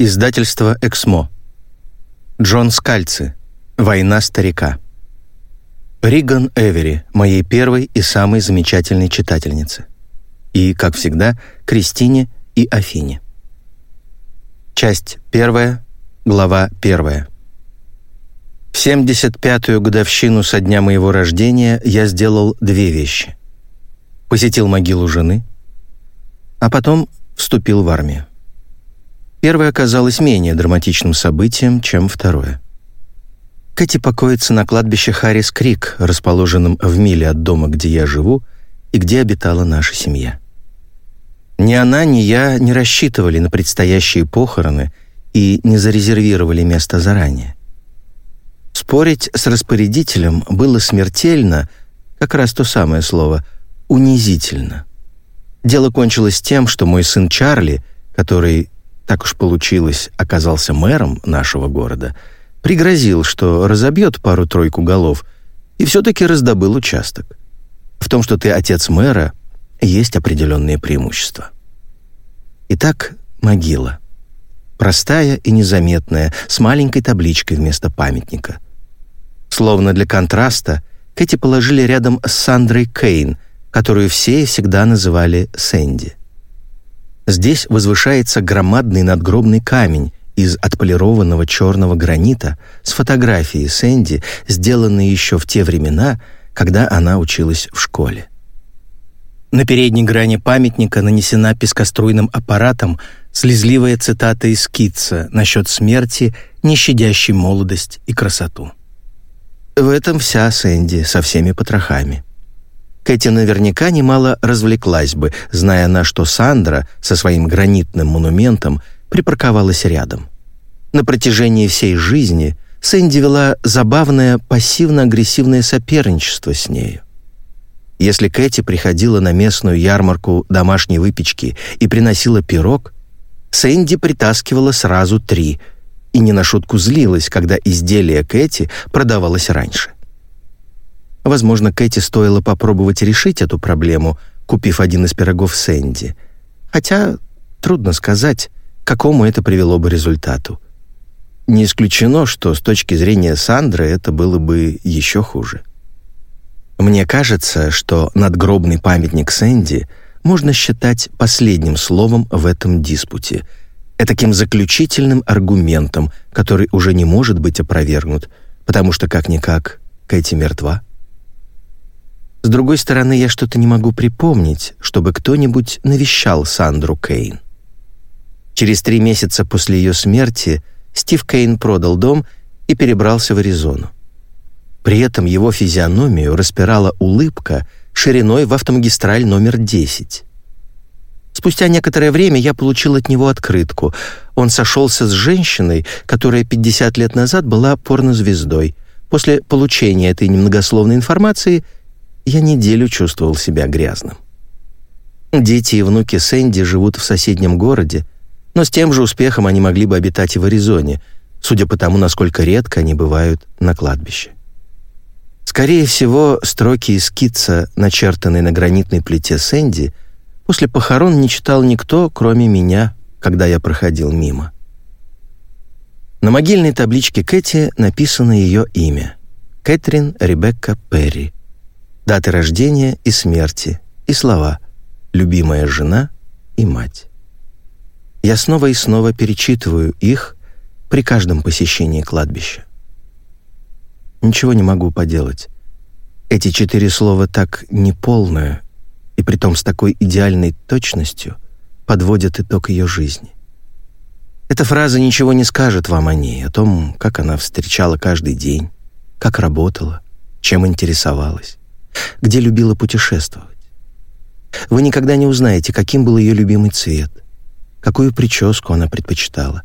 Издательство «Эксмо». Джон Скальци. «Война старика». Риган Эвери, моей первой и самой замечательной читательнице. И, как всегда, Кристине и Афине. Часть первая, глава первая. В 75-ю годовщину со дня моего рождения я сделал две вещи. Посетил могилу жены, а потом вступил в армию. Первое оказалось менее драматичным событием, чем второе. Кэти покоится на кладбище Харрис Крик, расположенном в миле от дома, где я живу и где обитала наша семья. Ни она, ни я не рассчитывали на предстоящие похороны и не зарезервировали место заранее. Спорить с распорядителем было смертельно, как раз то самое слово, унизительно. Дело кончилось тем, что мой сын Чарли, который так уж получилось, оказался мэром нашего города, пригрозил, что разобьет пару-тройку голов и все-таки раздобыл участок. В том, что ты отец мэра, есть определенные преимущества. Итак, могила. Простая и незаметная, с маленькой табличкой вместо памятника. Словно для контраста, Кэти положили рядом с Сандрой Кейн, которую все всегда называли Сэнди. Здесь возвышается громадный надгробный камень из отполированного черного гранита с фотографией Сэнди, сделанной еще в те времена, когда она училась в школе. На передней грани памятника нанесена пескоструйным аппаратом слезливая цитата из Китса насчет смерти, не щадящей молодость и красоту. В этом вся Сэнди со всеми потрохами. Кэти наверняка немало развлеклась бы, зная на что Сандра со своим гранитным монументом припарковалась рядом. На протяжении всей жизни Сэнди вела забавное пассивно-агрессивное соперничество с нею. Если Кэти приходила на местную ярмарку домашней выпечки и приносила пирог, Сэнди притаскивала сразу три и не на шутку злилась, когда изделие Кэти продавалось раньше. Возможно, Кэти стоило попробовать решить эту проблему, купив один из пирогов Сэнди. Хотя трудно сказать, какому это привело бы результату. Не исключено, что с точки зрения Сандры это было бы еще хуже. Мне кажется, что надгробный памятник Сэнди можно считать последним словом в этом диспуте, таким заключительным аргументом, который уже не может быть опровергнут, потому что, как-никак, Кэти мертва. С другой стороны, я что-то не могу припомнить, чтобы кто-нибудь навещал Сандру Кейн. Через три месяца после ее смерти Стив Кейн продал дом и перебрался в Аризону. При этом его физиономию распирала улыбка шириной в автомагистраль номер 10. Спустя некоторое время я получил от него открытку. Он сошелся с женщиной, которая 50 лет назад была порнозвездой. После получения этой немногословной информации – я неделю чувствовал себя грязным. Дети и внуки Сэнди живут в соседнем городе, но с тем же успехом они могли бы обитать и в Аризоне, судя по тому, насколько редко они бывают на кладбище. Скорее всего, строки из скитса, начертанные на гранитной плите Сэнди, после похорон не читал никто, кроме меня, когда я проходил мимо. На могильной табличке Кэти написано ее имя — Кэтрин Ребекка Перри даты рождения и смерти и слова «любимая жена» и «мать». Я снова и снова перечитываю их при каждом посещении кладбища. Ничего не могу поделать. Эти четыре слова так неполные и притом с такой идеальной точностью подводят итог ее жизни. Эта фраза ничего не скажет вам о ней, о том, как она встречала каждый день, как работала, чем интересовалась где любила путешествовать. Вы никогда не узнаете, каким был ее любимый цвет, какую прическу она предпочитала,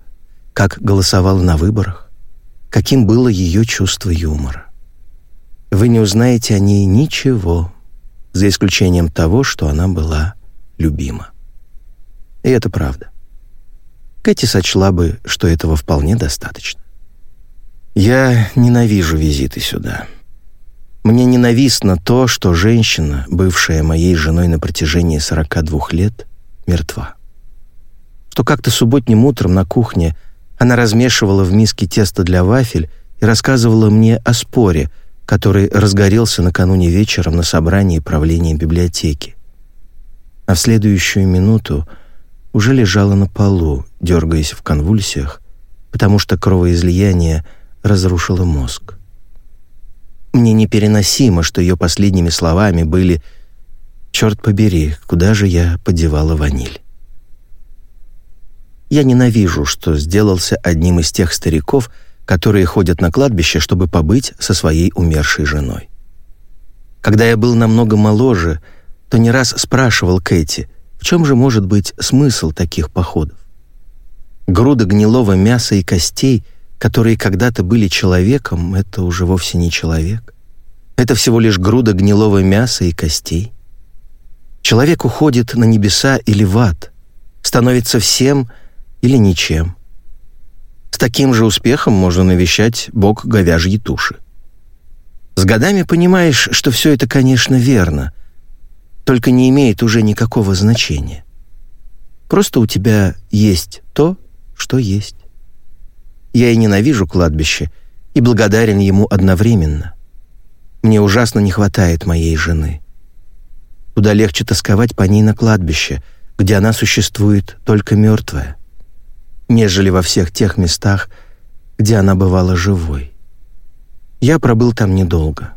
как голосовала на выборах, каким было ее чувство юмора. Вы не узнаете о ней ничего, за исключением того, что она была любима. И это правда. Кэти сочла бы, что этого вполне достаточно. Я ненавижу визиты сюда. Мне ненавистно то, что женщина, бывшая моей женой на протяжении 42 лет, мертва. что как-то субботним утром на кухне она размешивала в миске тесто для вафель и рассказывала мне о споре, который разгорелся накануне вечером на собрании правления библиотеки. А в следующую минуту уже лежала на полу, дергаясь в конвульсиях, потому что кровоизлияние разрушило мозг. Мне непереносимо, что ее последними словами были «Черт побери, куда же я подевала ваниль?» Я ненавижу, что сделался одним из тех стариков, которые ходят на кладбище, чтобы побыть со своей умершей женой. Когда я был намного моложе, то не раз спрашивал Кэти, в чем же может быть смысл таких походов? Груда гнилого мяса и костей, которые когда-то были человеком, это уже вовсе не человек. Это всего лишь груда гнилого мяса и костей. Человек уходит на небеса или в ад, становится всем — или ничем. С таким же успехом можно навещать бог говяжьей туши. С годами понимаешь, что все это, конечно, верно, только не имеет уже никакого значения. Просто у тебя есть то, что есть. Я и ненавижу кладбище, и благодарен ему одновременно. Мне ужасно не хватает моей жены. Куда легче тосковать по ней на кладбище, где она существует только мертвая нежели во всех тех местах, где она бывала живой. Я пробыл там недолго.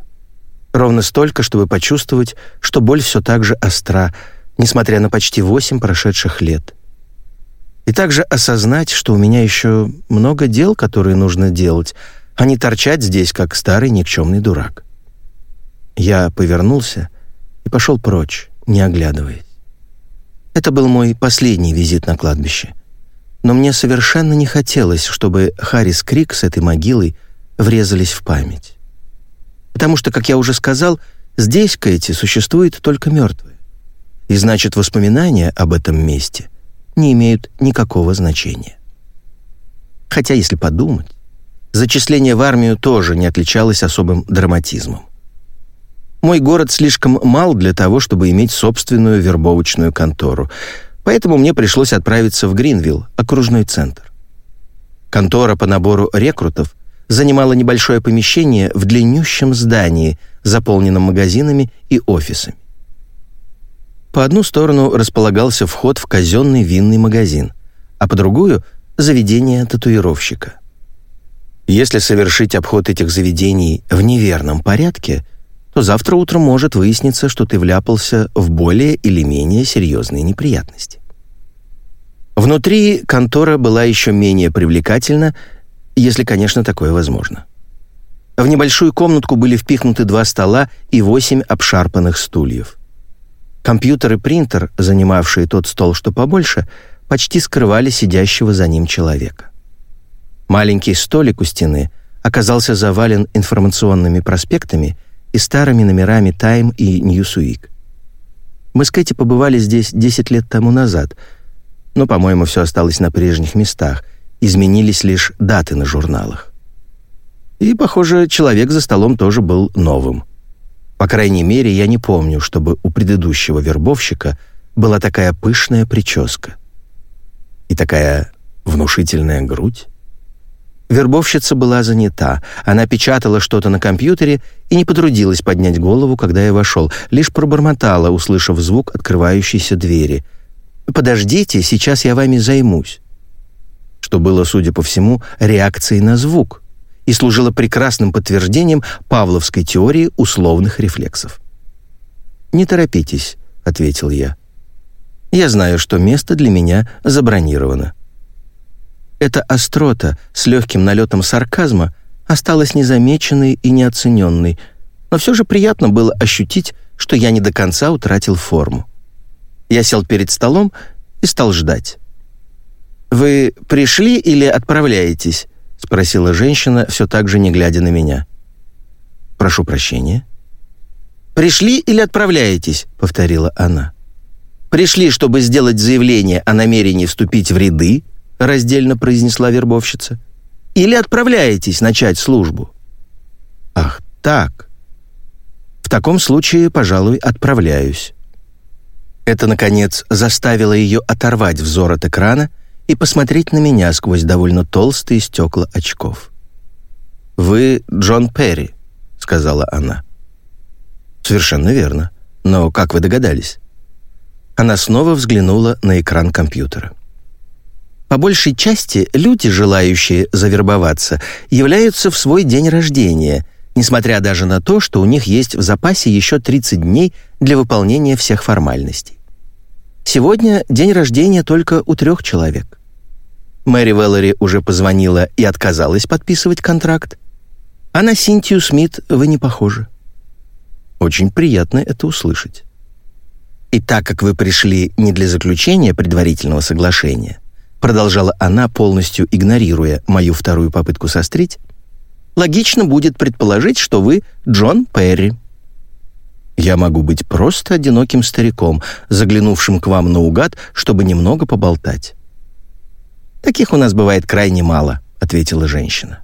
Ровно столько, чтобы почувствовать, что боль все так же остра, несмотря на почти восемь прошедших лет. И также осознать, что у меня еще много дел, которые нужно делать, а не торчать здесь, как старый никчемный дурак. Я повернулся и пошел прочь, не оглядываясь. Это был мой последний визит на кладбище но мне совершенно не хотелось, чтобы Харрис Крик с этой могилой врезались в память. Потому что, как я уже сказал, здесь, Кэти, существует только мертвые. И значит, воспоминания об этом месте не имеют никакого значения. Хотя, если подумать, зачисление в армию тоже не отличалось особым драматизмом. Мой город слишком мал для того, чтобы иметь собственную вербовочную контору — Поэтому мне пришлось отправиться в Гринвилл, окружной центр. Контора по набору рекрутов занимала небольшое помещение в длиннющем здании, заполненном магазинами и офисами. По одну сторону располагался вход в казенный винный магазин, а по другую — заведение татуировщика. Если совершить обход этих заведений в неверном порядке, то завтра утром может выясниться, что ты вляпался в более или менее серьезные неприятности. Внутри контора была еще менее привлекательна, если, конечно, такое возможно. В небольшую комнатку были впихнуты два стола и восемь обшарпанных стульев. Компьютер и принтер, занимавшие тот стол, что побольше, почти скрывали сидящего за ним человека. Маленький столик у стены оказался завален информационными проспектами и старыми номерами «Тайм» и «Ньюсуик». Мы с Кэти побывали здесь 10 лет тому назад — но, по-моему, все осталось на прежних местах. Изменились лишь даты на журналах. И, похоже, человек за столом тоже был новым. По крайней мере, я не помню, чтобы у предыдущего вербовщика была такая пышная прическа. И такая внушительная грудь. Вербовщица была занята. Она печатала что-то на компьютере и не потрудилась поднять голову, когда я вошел, лишь пробормотала, услышав звук открывающейся двери — «Подождите, сейчас я вами займусь», что было, судя по всему, реакцией на звук и служило прекрасным подтверждением павловской теории условных рефлексов. «Не торопитесь», — ответил я. «Я знаю, что место для меня забронировано». Эта острота с легким налетом сарказма осталась незамеченной и неоцененной, но все же приятно было ощутить, что я не до конца утратил форму. Я сел перед столом и стал ждать. «Вы пришли или отправляетесь?» — спросила женщина, все так же не глядя на меня. «Прошу прощения». «Пришли или отправляетесь?» — повторила она. «Пришли, чтобы сделать заявление о намерении вступить в ряды?» — раздельно произнесла вербовщица. «Или отправляетесь начать службу?» «Ах, так. В таком случае, пожалуй, отправляюсь». Это, наконец, заставило ее оторвать взор от экрана и посмотреть на меня сквозь довольно толстые стекла очков. «Вы Джон Перри», — сказала она. «Совершенно верно. Но как вы догадались?» Она снова взглянула на экран компьютера. По большей части люди, желающие завербоваться, являются в свой день рождения, несмотря даже на то, что у них есть в запасе еще 30 дней для выполнения всех формальностей. Сегодня день рождения только у трех человек. Мэри Веллери уже позвонила и отказалась подписывать контракт. А на Синтию Смит вы не похожи. Очень приятно это услышать. И так как вы пришли не для заключения предварительного соглашения, продолжала она, полностью игнорируя мою вторую попытку сострить, логично будет предположить, что вы Джон Перри. Я могу быть просто одиноким стариком, заглянувшим к вам наугад, чтобы немного поболтать. Таких у нас бывает крайне мало, ответила женщина.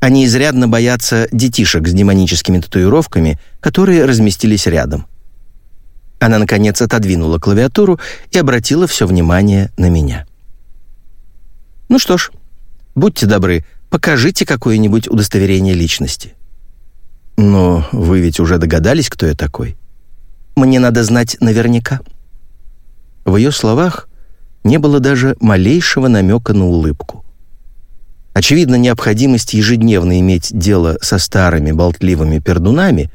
Они изрядно боятся детишек с демоническими татуировками, которые разместились рядом. Она, наконец, отодвинула клавиатуру и обратила все внимание на меня. «Ну что ж, будьте добры, покажите какое-нибудь удостоверение личности». «Но вы ведь уже догадались, кто я такой?» «Мне надо знать наверняка». В ее словах не было даже малейшего намека на улыбку. Очевидно, необходимость ежедневно иметь дело со старыми болтливыми пердунами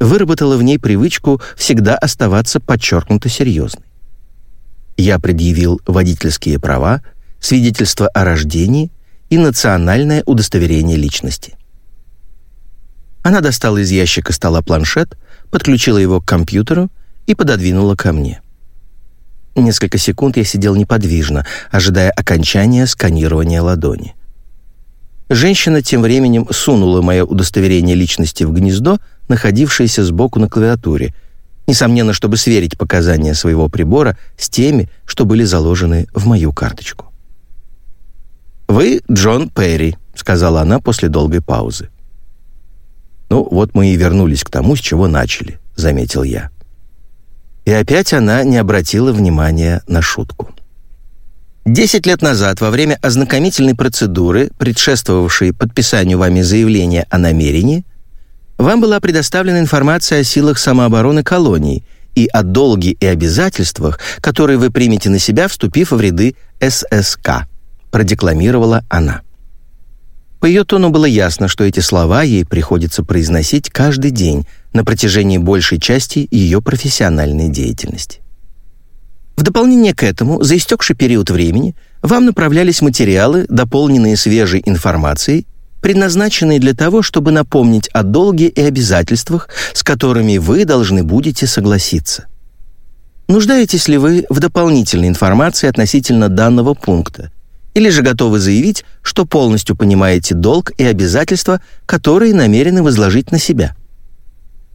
выработала в ней привычку всегда оставаться подчеркнуто серьезной. Я предъявил водительские права, свидетельство о рождении и национальное удостоверение личности. Она достала из ящика стола планшет, подключила его к компьютеру и пододвинула ко мне. Несколько секунд я сидел неподвижно, ожидая окончания сканирования ладони. Женщина тем временем сунула мое удостоверение личности в гнездо, находившееся сбоку на клавиатуре, несомненно, чтобы сверить показания своего прибора с теми, что были заложены в мою карточку. «Вы Джон Перри», — сказала она после долгой паузы. «Ну, вот мы и вернулись к тому, с чего начали», — заметил я. И опять она не обратила внимания на шутку. Десять лет назад, во время ознакомительной процедуры, предшествовавшей подписанию вами заявления о намерении, вам была предоставлена информация о силах самообороны колоний и о долге и обязательствах, которые вы примете на себя, вступив в ряды ССК, продекламировала она. По ее тону было ясно, что эти слова ей приходится произносить каждый день на протяжении большей части ее профессиональной деятельности. В дополнение к этому, за истекший период времени, вам направлялись материалы, дополненные свежей информацией, предназначенные для того, чтобы напомнить о долге и обязательствах, с которыми вы должны будете согласиться. Нуждаетесь ли вы в дополнительной информации относительно данного пункта, или же готовы заявить, что полностью понимаете долг и обязательства, которые намерены возложить на себя.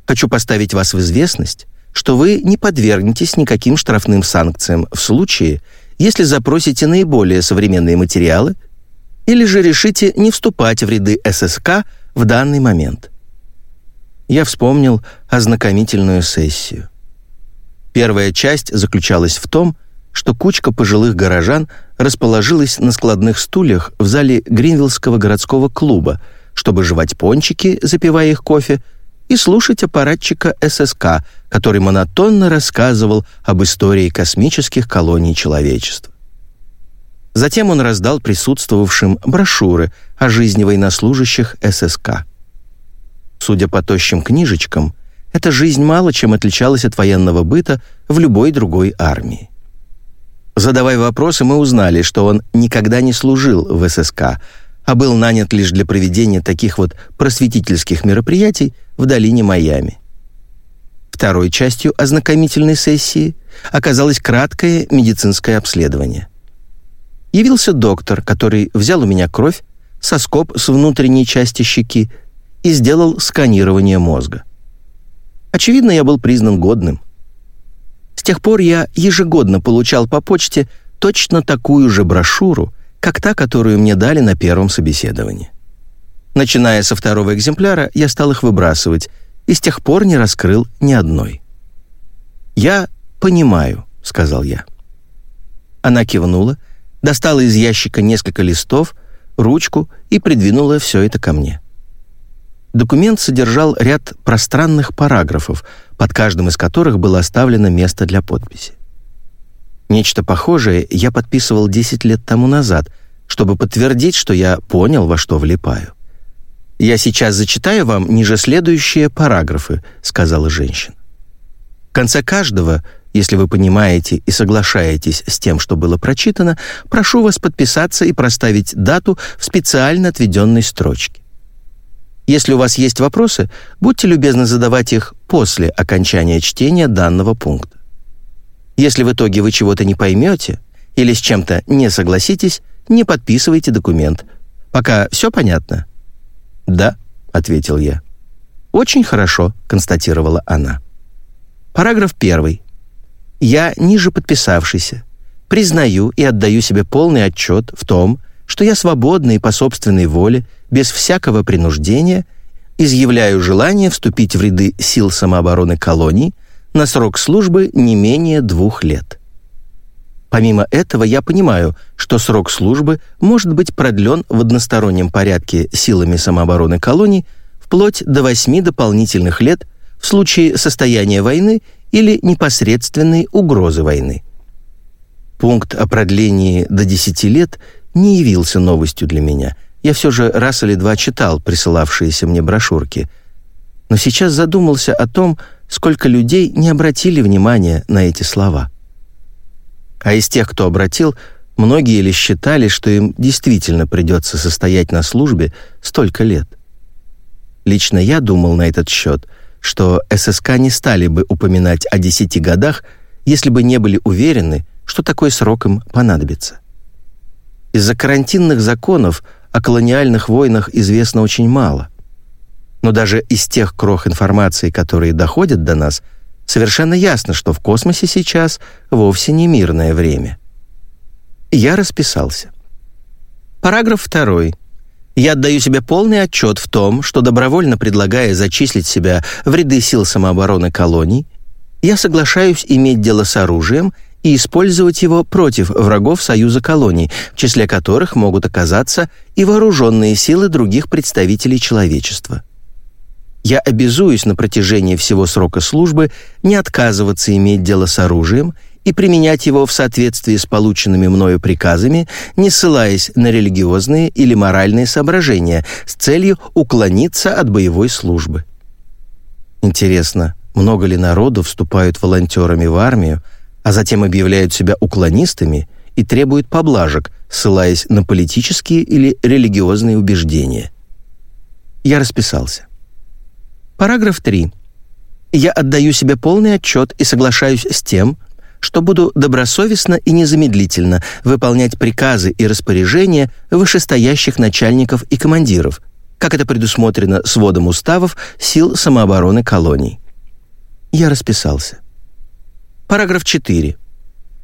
Хочу поставить вас в известность, что вы не подвергнетесь никаким штрафным санкциям в случае, если запросите наиболее современные материалы или же решите не вступать в ряды ССК в данный момент. Я вспомнил ознакомительную сессию. Первая часть заключалась в том, что кучка пожилых горожан расположилась на складных стульях в зале Гринвиллского городского клуба, чтобы жевать пончики, запивая их кофе, и слушать аппаратчика ССК, который монотонно рассказывал об истории космических колоний человечества. Затем он раздал присутствовавшим брошюры о жизни военнослужащих ССК. Судя по тощим книжечкам, эта жизнь мало чем отличалась от военного быта в любой другой армии. Задавая вопросы, мы узнали, что он никогда не служил в ССК, а был нанят лишь для проведения таких вот просветительских мероприятий в долине Майами. Второй частью ознакомительной сессии оказалось краткое медицинское обследование. Явился доктор, который взял у меня кровь, соскоб с внутренней части щеки и сделал сканирование мозга. Очевидно, я был признан годным. С тех пор я ежегодно получал по почте точно такую же брошюру, как та, которую мне дали на первом собеседовании. Начиная со второго экземпляра, я стал их выбрасывать и с тех пор не раскрыл ни одной. «Я понимаю», — сказал я. Она кивнула, достала из ящика несколько листов, ручку и придвинула все это ко мне. Документ содержал ряд пространных параграфов, под каждым из которых было оставлено место для подписи. Нечто похожее я подписывал 10 лет тому назад, чтобы подтвердить, что я понял, во что влипаю. «Я сейчас зачитаю вам ниже следующие параграфы», — сказала женщина. В конце каждого, если вы понимаете и соглашаетесь с тем, что было прочитано, прошу вас подписаться и проставить дату в специально отведенной строчке. Если у вас есть вопросы, будьте любезны задавать их после окончания чтения данного пункта. Если в итоге вы чего-то не поймете или с чем-то не согласитесь, не подписывайте документ. Пока все понятно?» «Да», — ответил я. «Очень хорошо», — констатировала она. Параграф первый. «Я, ниже подписавшийся, признаю и отдаю себе полный отчет в том, что я свободно и по собственной воле, без всякого принуждения, изъявляю желание вступить в ряды сил самообороны колоний на срок службы не менее двух лет. Помимо этого, я понимаю, что срок службы может быть продлен в одностороннем порядке силами самообороны колоний вплоть до восьми дополнительных лет в случае состояния войны или непосредственной угрозы войны. Пункт о продлении до 10 лет не явился новостью для меня. Я все же раз или два читал присылавшиеся мне брошюрки. Но сейчас задумался о том, сколько людей не обратили внимания на эти слова. А из тех, кто обратил, многие ли считали, что им действительно придется состоять на службе столько лет. Лично я думал на этот счет, что ССК не стали бы упоминать о десяти годах, если бы не были уверены, что такой срок им понадобится. Из-за карантинных законов о колониальных войнах известно очень мало. Но даже из тех крох информации, которые доходят до нас, совершенно ясно, что в космосе сейчас вовсе не мирное время. Я расписался. Параграф второй. Я отдаю себе полный отчет в том, что добровольно предлагая зачислить себя в ряды сил самообороны колоний, я соглашаюсь иметь дело с оружием и использовать его против врагов Союза колоний, в числе которых могут оказаться и вооруженные силы других представителей человечества. Я обязуюсь на протяжении всего срока службы не отказываться иметь дело с оружием и применять его в соответствии с полученными мною приказами, не ссылаясь на религиозные или моральные соображения с целью уклониться от боевой службы. Интересно, много ли народу вступают волонтерами в армию, а затем объявляют себя уклонистами и требуют поблажек, ссылаясь на политические или религиозные убеждения. Я расписался. Параграф 3. Я отдаю себе полный отчет и соглашаюсь с тем, что буду добросовестно и незамедлительно выполнять приказы и распоряжения вышестоящих начальников и командиров, как это предусмотрено сводом уставов сил самообороны колоний. Я расписался. Параграф 4.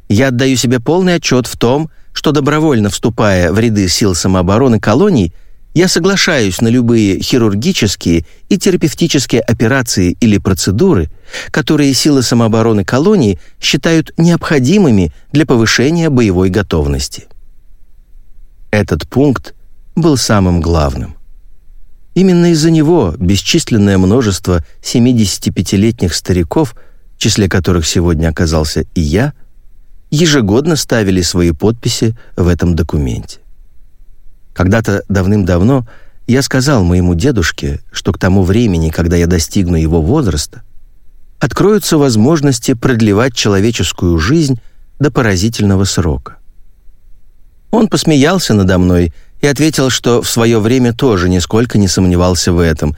Я отдаю себе полный отчет в том, что добровольно вступая в ряды сил самообороны колоний, я соглашаюсь на любые хирургические и терапевтические операции или процедуры, которые силы самообороны колонии считают необходимыми для повышения боевой готовности. Этот пункт был самым главным. Именно из-за него бесчисленное множество 75-летних стариков – в числе которых сегодня оказался и я, ежегодно ставили свои подписи в этом документе. Когда-то давным-давно я сказал моему дедушке, что к тому времени, когда я достигну его возраста, откроются возможности продлевать человеческую жизнь до поразительного срока. Он посмеялся надо мной и ответил, что в свое время тоже нисколько не сомневался в этом,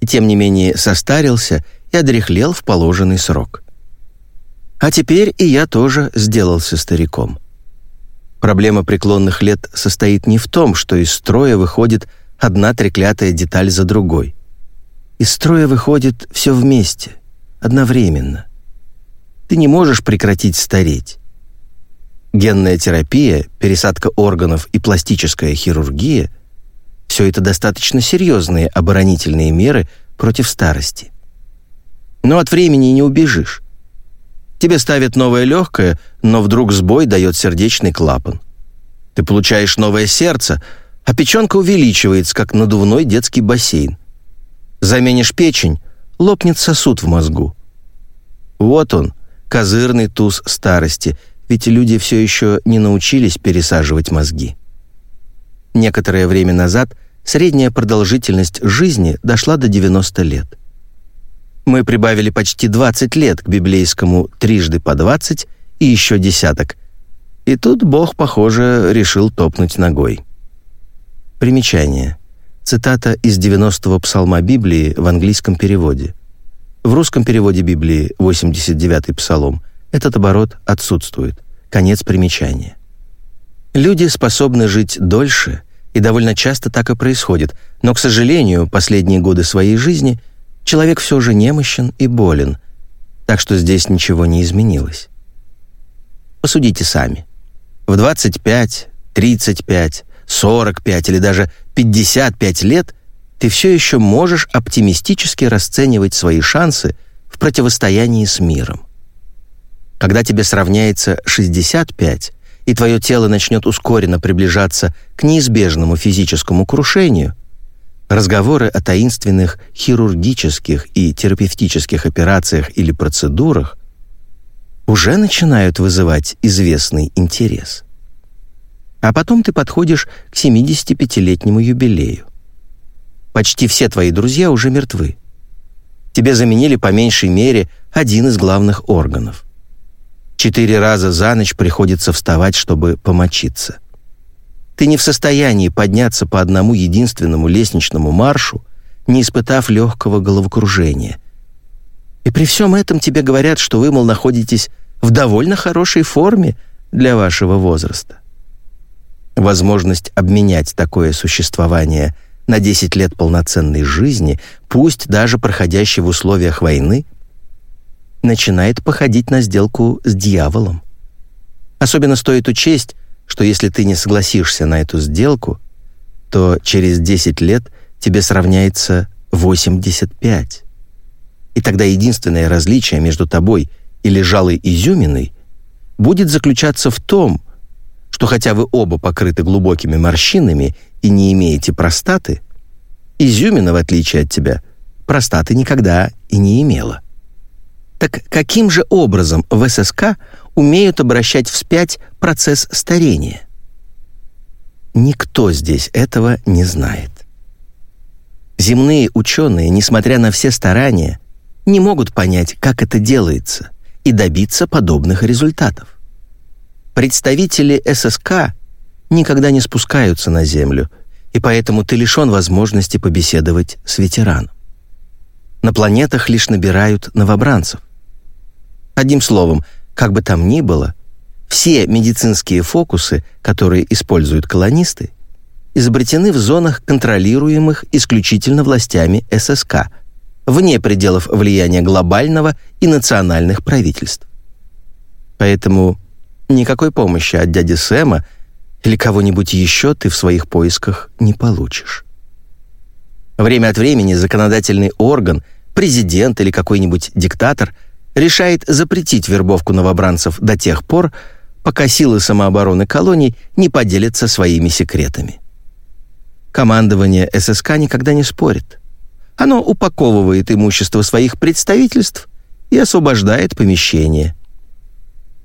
и тем не менее состарился и одряхлел в положенный срок. А теперь и я тоже сделался стариком. Проблема преклонных лет состоит не в том, что из строя выходит одна треклятая деталь за другой. Из строя выходит все вместе, одновременно. Ты не можешь прекратить стареть. Генная терапия, пересадка органов и пластическая хирургия – все это достаточно серьезные оборонительные меры против старости. Но от времени не убежишь. Тебе ставят новое легкое, но вдруг сбой дает сердечный клапан. Ты получаешь новое сердце, а печенка увеличивается, как надувной детский бассейн. Заменишь печень, лопнет сосуд в мозгу. Вот он, козырный туз старости, ведь люди все еще не научились пересаживать мозги. Некоторое время назад средняя продолжительность жизни дошла до 90 лет. Мы прибавили почти 20 лет к библейскому трижды по 20 и еще десяток. И тут Бог, похоже, решил топнуть ногой. Примечание. Цитата из 90-го псалма Библии в английском переводе. В русском переводе Библии 89-й псалом этот оборот отсутствует. Конец примечания. Люди способны жить дольше, и довольно часто так и происходит, но, к сожалению, последние годы своей жизни человек все же немощен и болен, так что здесь ничего не изменилось. Посудите сами. В 25, 35, 45 или даже 55 лет ты все еще можешь оптимистически расценивать свои шансы в противостоянии с миром. Когда тебе сравняется 65, и твое тело начнет ускоренно приближаться к неизбежному физическому крушению, разговоры о таинственных хирургических и терапевтических операциях или процедурах уже начинают вызывать известный интерес. А потом ты подходишь к 75-летнему юбилею. Почти все твои друзья уже мертвы. Тебе заменили по меньшей мере один из главных органов. Четыре раза за ночь приходится вставать, чтобы помочиться. Ты не в состоянии подняться по одному единственному лестничному маршу, не испытав легкого головокружения. И при всем этом тебе говорят, что вы, мол, находитесь в довольно хорошей форме для вашего возраста. Возможность обменять такое существование на 10 лет полноценной жизни, пусть даже проходящей в условиях войны, начинает походить на сделку с дьяволом. Особенно стоит учесть, что если ты не согласишься на эту сделку, то через 10 лет тебе сравняется 85. И тогда единственное различие между тобой и лежалой изюминой будет заключаться в том, что хотя вы оба покрыты глубокими морщинами и не имеете простаты, изюмина, в отличие от тебя, простаты никогда и не имела. Так каким же образом в ССК умеют обращать вспять процесс старения? Никто здесь этого не знает. Земные ученые, несмотря на все старания, не могут понять, как это делается, и добиться подобных результатов. Представители ССК никогда не спускаются на Землю, и поэтому ты лишен возможности побеседовать с ветераном. На планетах лишь набирают новобранцев. Одним словом, как бы там ни было, все медицинские фокусы, которые используют колонисты, изобретены в зонах, контролируемых исключительно властями ССК, вне пределов влияния глобального и национальных правительств. Поэтому никакой помощи от дяди Сэма или кого-нибудь еще ты в своих поисках не получишь. Время от времени законодательный орган, президент или какой-нибудь диктатор – решает запретить вербовку новобранцев до тех пор, пока силы самообороны колоний не поделятся своими секретами. Командование ССК никогда не спорит. Оно упаковывает имущество своих представительств и освобождает помещение.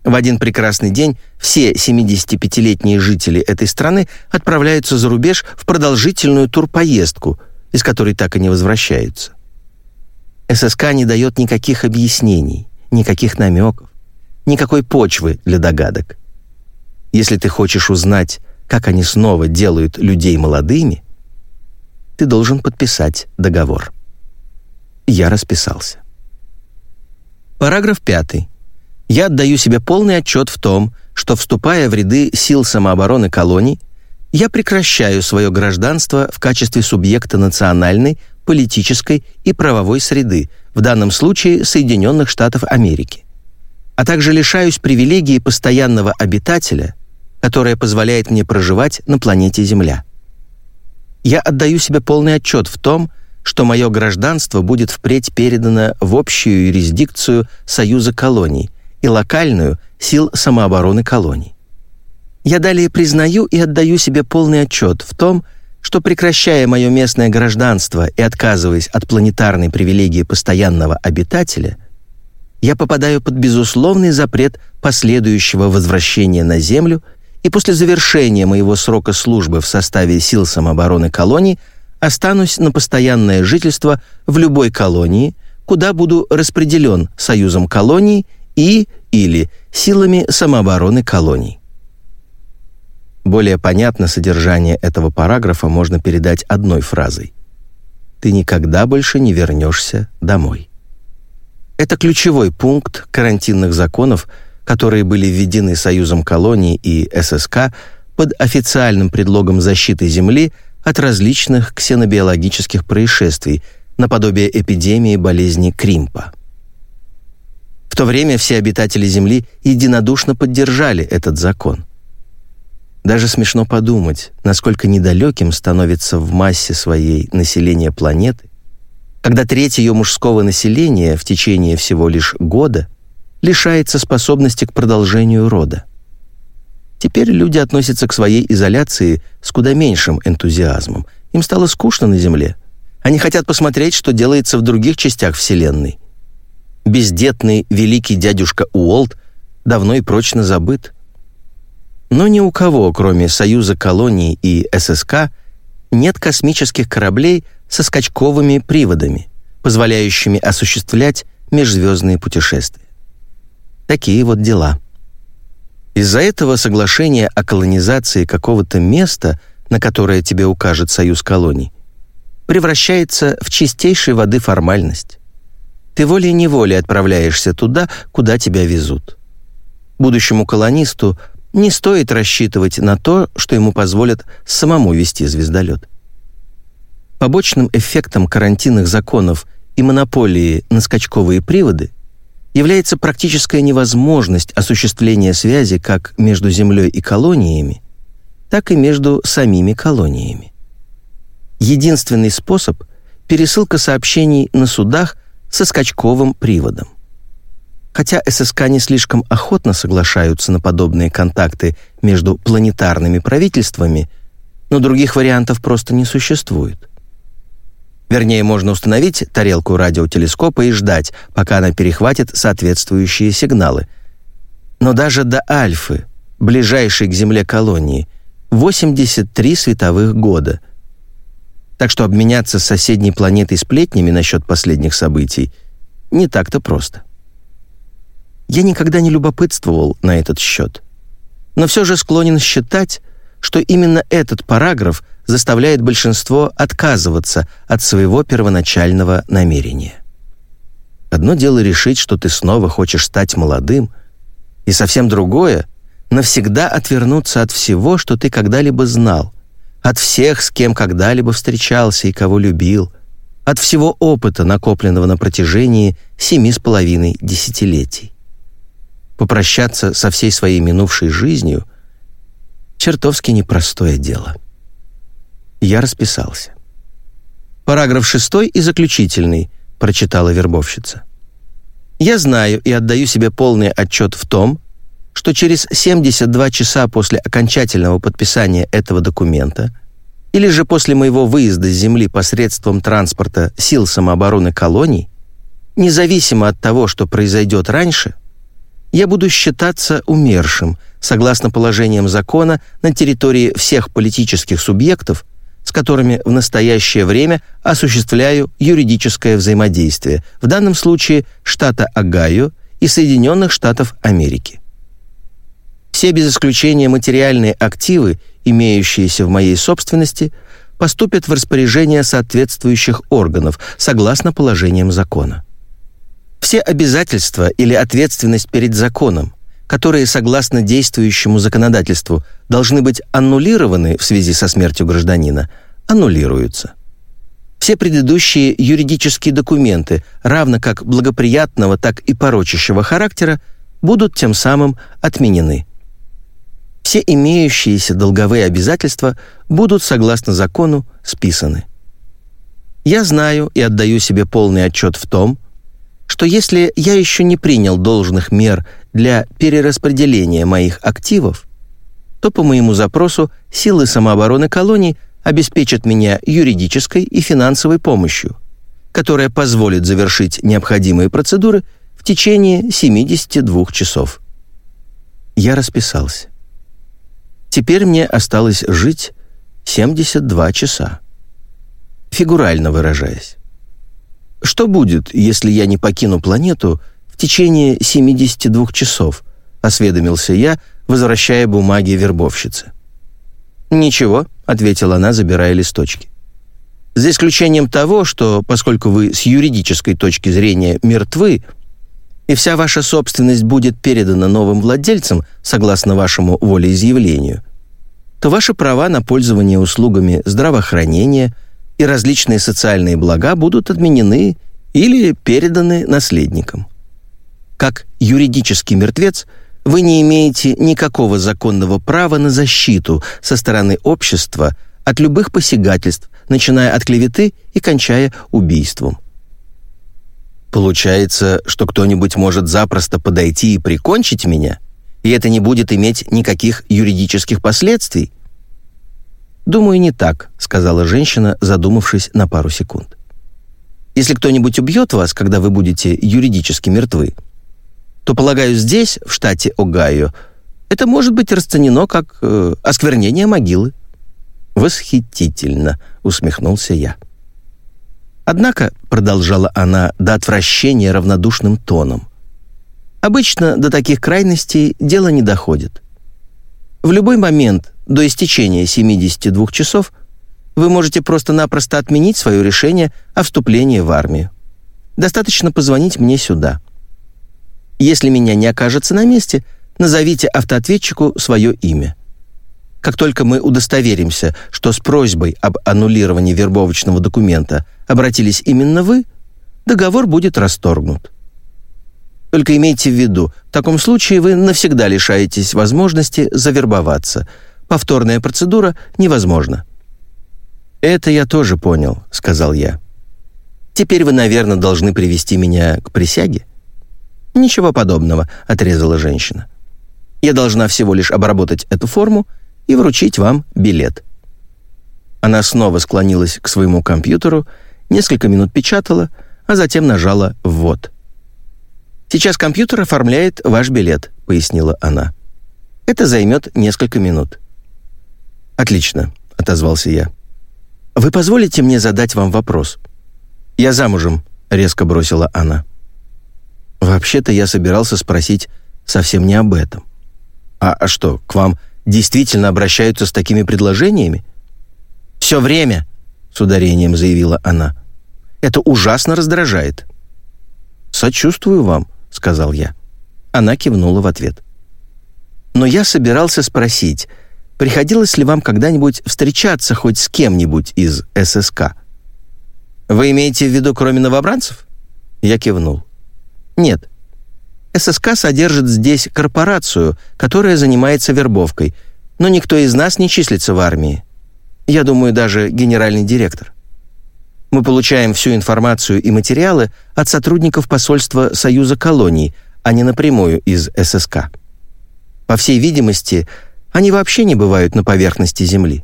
В один прекрасный день все 75-летние жители этой страны отправляются за рубеж в продолжительную турпоездку, из которой так и не возвращаются. ССК не дает никаких объяснений, никаких намеков, никакой почвы для догадок. Если ты хочешь узнать, как они снова делают людей молодыми, ты должен подписать договор. Я расписался. Параграф 5. Я отдаю себе полный отчет в том, что, вступая в ряды сил самообороны колоний, я прекращаю свое гражданство в качестве субъекта национальной, политической и правовой среды, в данном случае Соединенных Штатов Америки, а также лишаюсь привилегии постоянного обитателя, которая позволяет мне проживать на планете Земля. Я отдаю себе полный отчет в том, что мое гражданство будет впредь передано в общую юрисдикцию Союза колоний и локальную сил самообороны колоний. Я далее признаю и отдаю себе полный отчет в том, что прекращая мое местное гражданство и отказываясь от планетарной привилегии постоянного обитателя, я попадаю под безусловный запрет последующего возвращения на Землю и после завершения моего срока службы в составе сил самообороны колонии останусь на постоянное жительство в любой колонии, куда буду распределен союзом колоний и или силами самообороны колоний. Более понятно содержание этого параграфа можно передать одной фразой. «Ты никогда больше не вернешься домой». Это ключевой пункт карантинных законов, которые были введены Союзом колоний и ССК под официальным предлогом защиты Земли от различных ксенобиологических происшествий, наподобие эпидемии болезни Кримпа. В то время все обитатели Земли единодушно поддержали этот закон. Даже смешно подумать, насколько недалеким становится в массе своей население планеты, когда треть ее мужского населения в течение всего лишь года лишается способности к продолжению рода. Теперь люди относятся к своей изоляции с куда меньшим энтузиазмом. Им стало скучно на Земле. Они хотят посмотреть, что делается в других частях Вселенной. Бездетный великий дядюшка Уолт давно и прочно забыт. Но ни у кого, кроме Союза колоний и ССК, нет космических кораблей со скачковыми приводами, позволяющими осуществлять межзвездные путешествия. Такие вот дела. Из-за этого соглашение о колонизации какого-то места, на которое тебе укажет Союз колоний, превращается в чистейшей воды формальность. Ты волей-неволей отправляешься туда, куда тебя везут. Будущему колонисту не стоит рассчитывать на то, что ему позволят самому вести звездолет. Побочным эффектом карантинных законов и монополии на скачковые приводы является практическая невозможность осуществления связи как между Землей и колониями, так и между самими колониями. Единственный способ — пересылка сообщений на судах со скачковым приводом. Хотя ССК не слишком охотно соглашаются на подобные контакты между планетарными правительствами, но других вариантов просто не существует. Вернее, можно установить тарелку радиотелескопа и ждать, пока она перехватит соответствующие сигналы. Но даже до Альфы, ближайшей к Земле колонии, 83 световых года. Так что обменяться с соседней планетой сплетнями насчет последних событий не так-то просто. Я никогда не любопытствовал на этот счет. Но все же склонен считать, что именно этот параграф заставляет большинство отказываться от своего первоначального намерения. Одно дело решить, что ты снова хочешь стать молодым, и совсем другое — навсегда отвернуться от всего, что ты когда-либо знал, от всех, с кем когда-либо встречался и кого любил, от всего опыта, накопленного на протяжении семи с половиной десятилетий попрощаться со всей своей минувшей жизнью — чертовски непростое дело. Я расписался. «Параграф шестой и заключительный», — прочитала вербовщица. «Я знаю и отдаю себе полный отчет в том, что через 72 часа после окончательного подписания этого документа или же после моего выезда с Земли посредством транспорта сил самообороны колоний, независимо от того, что произойдет раньше — я буду считаться умершим, согласно положениям закона на территории всех политических субъектов, с которыми в настоящее время осуществляю юридическое взаимодействие, в данном случае штата Огайо и Соединенных Штатов Америки. Все без исключения материальные активы, имеющиеся в моей собственности, поступят в распоряжение соответствующих органов согласно положениям закона. Все обязательства или ответственность перед законом, которые, согласно действующему законодательству, должны быть аннулированы в связи со смертью гражданина, аннулируются. Все предыдущие юридические документы, равно как благоприятного, так и порочащего характера, будут тем самым отменены. Все имеющиеся долговые обязательства будут, согласно закону, списаны. Я знаю и отдаю себе полный отчет в том, что если я еще не принял должных мер для перераспределения моих активов, то по моему запросу силы самообороны колоний обеспечат меня юридической и финансовой помощью, которая позволит завершить необходимые процедуры в течение 72 часов. Я расписался. Теперь мне осталось жить 72 часа. Фигурально выражаясь. Что будет, если я не покину планету в течение 72 часов? Осведомился я, возвращая бумаги вербовщице. «Ничего», — ответила она, забирая листочки. «За исключением того, что, поскольку вы с юридической точки зрения мертвы, и вся ваша собственность будет передана новым владельцам, согласно вашему волеизъявлению, то ваши права на пользование услугами здравоохранения и различные социальные блага будут отменены или переданы наследникам. Как юридический мертвец, вы не имеете никакого законного права на защиту со стороны общества от любых посягательств, начиная от клеветы и кончая убийством. Получается, что кто-нибудь может запросто подойти и прикончить меня, и это не будет иметь никаких юридических последствий? «Думаю, не так», — сказала женщина, задумавшись на пару секунд. «Если кто-нибудь убьет вас, когда вы будете юридически мертвы, то, полагаю, здесь, в штате Огайо, это может быть расценено как э, осквернение могилы». «Восхитительно», — усмехнулся я. Однако, продолжала она до отвращения равнодушным тоном, обычно до таких крайностей дело не доходит. В любой момент до истечения 72 часов вы можете просто-напросто отменить свое решение о вступлении в армию. Достаточно позвонить мне сюда. Если меня не окажется на месте, назовите автоответчику свое имя. Как только мы удостоверимся, что с просьбой об аннулировании вербовочного документа обратились именно вы, договор будет расторгнут. Только имейте в виду, в таком случае вы навсегда лишаетесь возможности завербоваться. Повторная процедура невозможна. «Это я тоже понял», — сказал я. «Теперь вы, наверное, должны привести меня к присяге?» «Ничего подобного», — отрезала женщина. «Я должна всего лишь обработать эту форму и вручить вам билет». Она снова склонилась к своему компьютеру, несколько минут печатала, а затем нажала «ввод». «Сейчас компьютер оформляет ваш билет», — пояснила она. «Это займет несколько минут». «Отлично», — отозвался я. «Вы позволите мне задать вам вопрос?» «Я замужем», — резко бросила она. «Вообще-то я собирался спросить совсем не об этом. А, а что, к вам действительно обращаются с такими предложениями?» «Все время», — с ударением заявила она. «Это ужасно раздражает». «Сочувствую вам», — сказал я. Она кивнула в ответ. «Но я собирался спросить, приходилось ли вам когда-нибудь встречаться хоть с кем-нибудь из ССК?» «Вы имеете в виду кроме новобранцев?» Я кивнул. «Нет, ССК содержит здесь корпорацию, которая занимается вербовкой, но никто из нас не числится в армии. Я думаю, даже генеральный директор. Мы получаем всю информацию и материалы от сотрудников посольства Союза колоний, а не напрямую из ССК. По всей видимости, они вообще не бывают на поверхности Земли.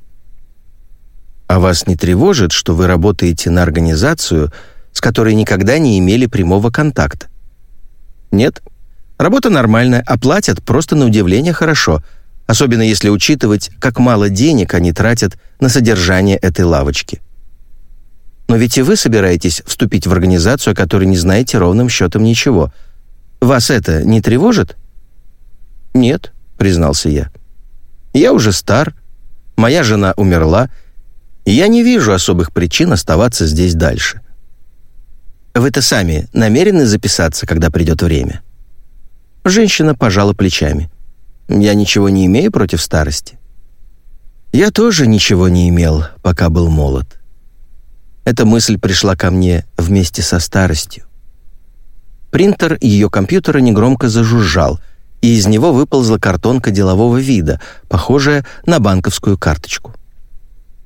А вас не тревожит, что вы работаете на организацию, с которой никогда не имели прямого контакта? Нет, Работа нормальная, оплатят просто на удивление хорошо, особенно если учитывать, как мало денег они тратят на содержание этой лавочки. Но ведь и вы собираетесь вступить в организацию, о которой не знаете ровным счетом ничего. Вас это не тревожит? Нет, признался я. Я уже стар, моя жена умерла, и я не вижу особых причин оставаться здесь дальше. Вы-то сами намерены записаться, когда придет время?» Женщина пожала плечами. «Я ничего не имею против старости». «Я тоже ничего не имел, пока был молод». Эта мысль пришла ко мне вместе со старостью. Принтер ее компьютера негромко зажужжал, и из него выползла картонка делового вида, похожая на банковскую карточку.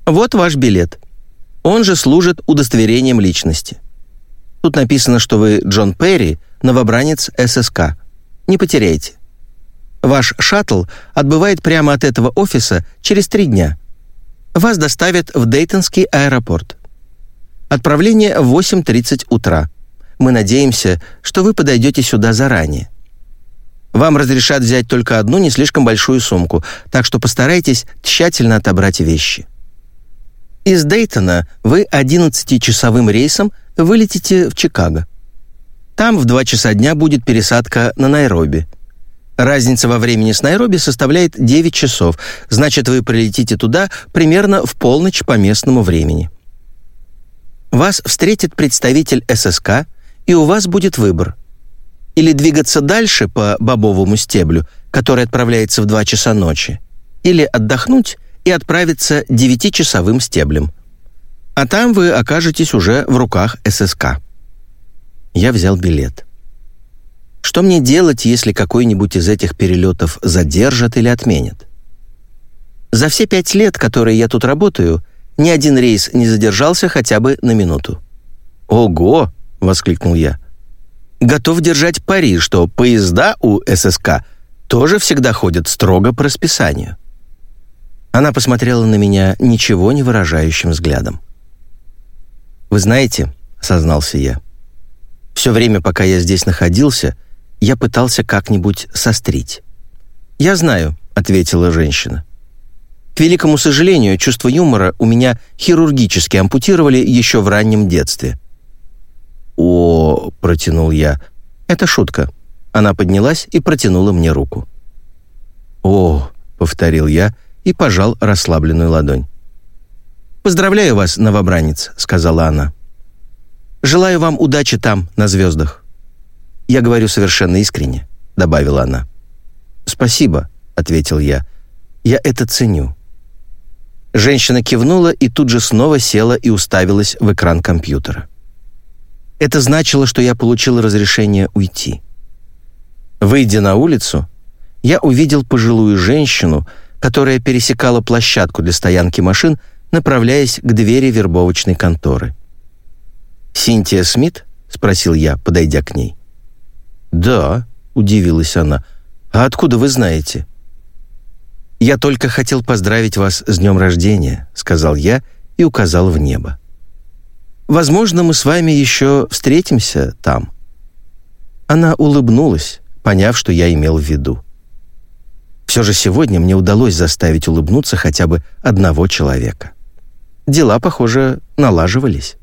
«Вот ваш билет. Он же служит удостоверением личности. Тут написано, что вы Джон Перри, новобранец ССК. Не потеряйте». Ваш шаттл отбывает прямо от этого офиса через три дня. Вас доставят в Дейтонский аэропорт. Отправление в 8.30 утра. Мы надеемся, что вы подойдете сюда заранее. Вам разрешат взять только одну не слишком большую сумку, так что постарайтесь тщательно отобрать вещи. Из Дейтона вы 11-часовым рейсом вылетите в Чикаго. Там в 2 часа дня будет пересадка на Найроби. Разница во времени с Найроби составляет 9 часов, значит, вы прилетите туда примерно в полночь по местному времени. Вас встретит представитель ССК, и у вас будет выбор – или двигаться дальше по бобовому стеблю, который отправляется в 2 часа ночи, или отдохнуть и отправиться девятичасовым стеблем. А там вы окажетесь уже в руках ССК. Я взял билет. Что мне делать, если какой-нибудь из этих перелетов задержат или отменят? За все пять лет, которые я тут работаю, ни один рейс не задержался хотя бы на минуту. «Ого!» — воскликнул я готов держать пари, что поезда у ССК тоже всегда ходят строго по расписанию. Она посмотрела на меня ничего не выражающим взглядом. «Вы знаете», — сознался я, — «все время, пока я здесь находился, я пытался как-нибудь сострить». «Я знаю», — ответила женщина. «К великому сожалению, чувство юмора у меня хирургически ампутировали еще в раннем детстве». «О...» — протянул я. «Это шутка». Она поднялась и протянула мне руку. «О...» — повторил я и пожал расслабленную ладонь. «Поздравляю вас, новобранец», — сказала она. «Желаю вам удачи там, на звездах». «Я говорю совершенно искренне», — добавила она. «Спасибо», — ответил я. «Я это ценю». Женщина кивнула и тут же снова села и уставилась в экран компьютера. Это значило, что я получил разрешение уйти. Выйдя на улицу, я увидел пожилую женщину, которая пересекала площадку для стоянки машин, направляясь к двери вербовочной конторы. «Синтия Смит?» — спросил я, подойдя к ней. «Да», — удивилась она. «А откуда вы знаете?» «Я только хотел поздравить вас с днем рождения», — сказал я и указал в небо. Возможно, мы с вами еще встретимся там». Она улыбнулась, поняв, что я имел в виду. Все же сегодня мне удалось заставить улыбнуться хотя бы одного человека. Дела, похоже, налаживались.